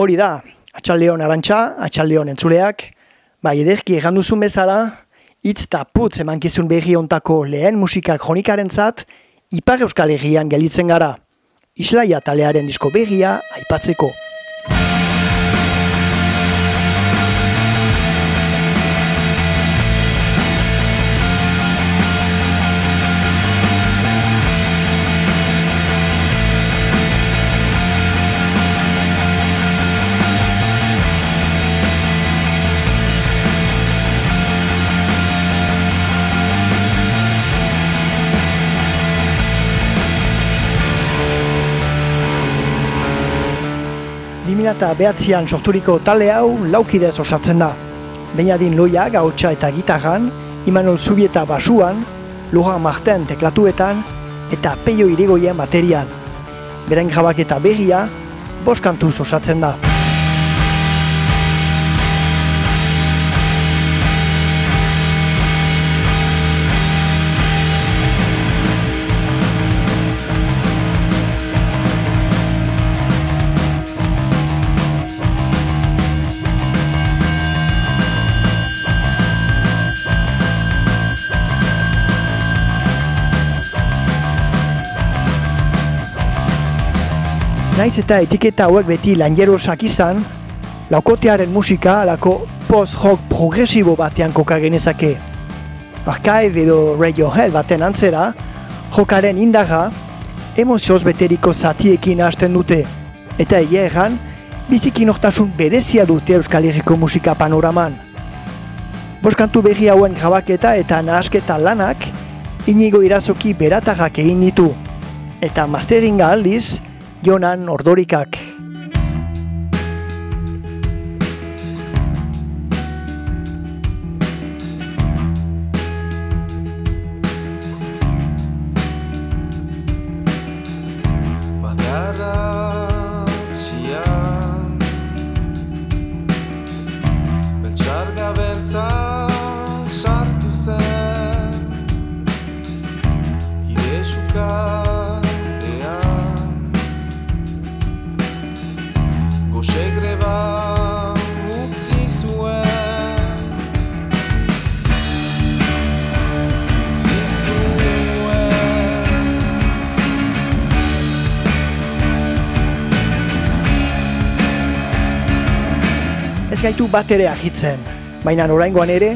Hori da, atxaldeon arantxa, atxaldeon entzuleak, bai ederki egan duzun bezala, hitz eta putz emankizun berri ontako lehen musikak kronikaren zat, Ipar Euskal Herrian gelitzen gara. Islaia talearen disko berria aipatzeko. 2009an sorturiko talde hau laukidez osatzen da. Beinadin loia gautxa eta gitarran, Imanol Zubieta basuan, Lujan Marten teklatuetan eta Peio Irigoien baterian. Beren grabak eta berria, boskantuz osatzen da. Naiz eta etiketa hauek beti lanjerosak izan, laukotearen musika alako post-rock progresibo batean koka genezake. Archive edo Radiohead baten antzera, jokaren indaga, emozioz beteriko zatiekin hasten dute. Eta egia erran, bizikin oktasun berezia dute Euskal Herriko musika panoraman. Boskantu berri hauen grabaketa eta nahasketa lanak, inigo irazoki beratagak egin ditu. Eta masteringa aldiz, Jonan Ordorikak. Ez gaitu bat ere ahitzen, baina oraingoan ere,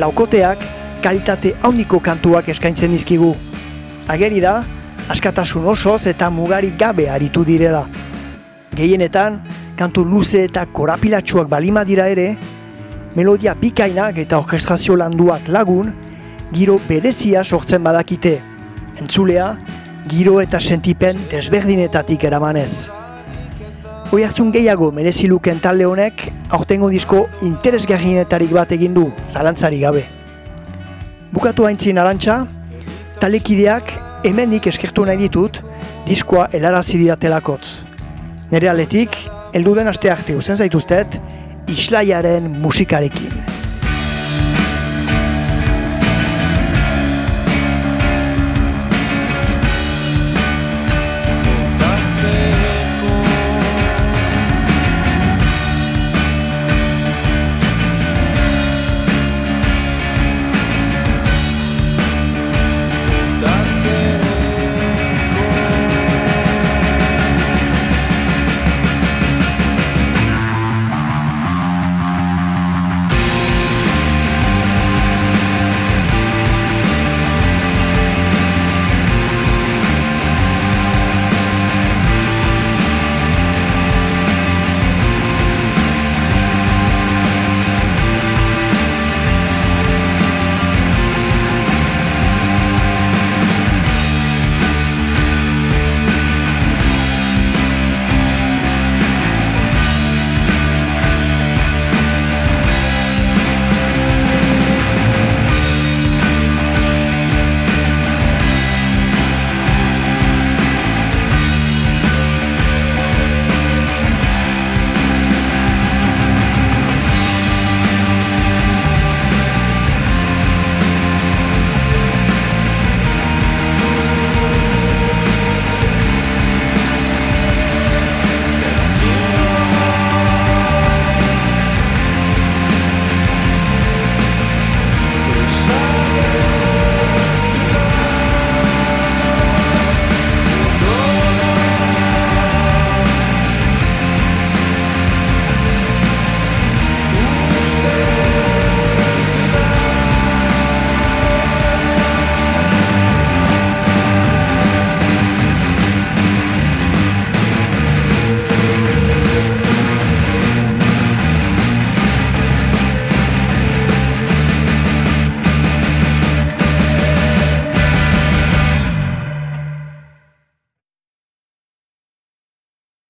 laukoteak kalitate hauniko kantuak eskaintzen dizkigu. Ageri da, askatasun osoz eta mugari gabe aritu direla. Gehienetan, kantu luze eta korapilatsuak balima dira ere, melodia bikainak eta orkestrazio landuak lagun, giro berezia sortzen badakite. Entzulea, giro eta sentipen desberdinetatik eramanez. Hoi hartzun gehiago merezi luken talde honek, aurtengo disko interesgarrienetarik bat egin du, zalantzari gabe. Bukatu haintzin arantxa, talekideak hemendik eskertu nahi ditut, diskoa helarazi didatelakotz. Nere aletik, elduden aste arte uzen zaituztet, islaiaren musikarekin.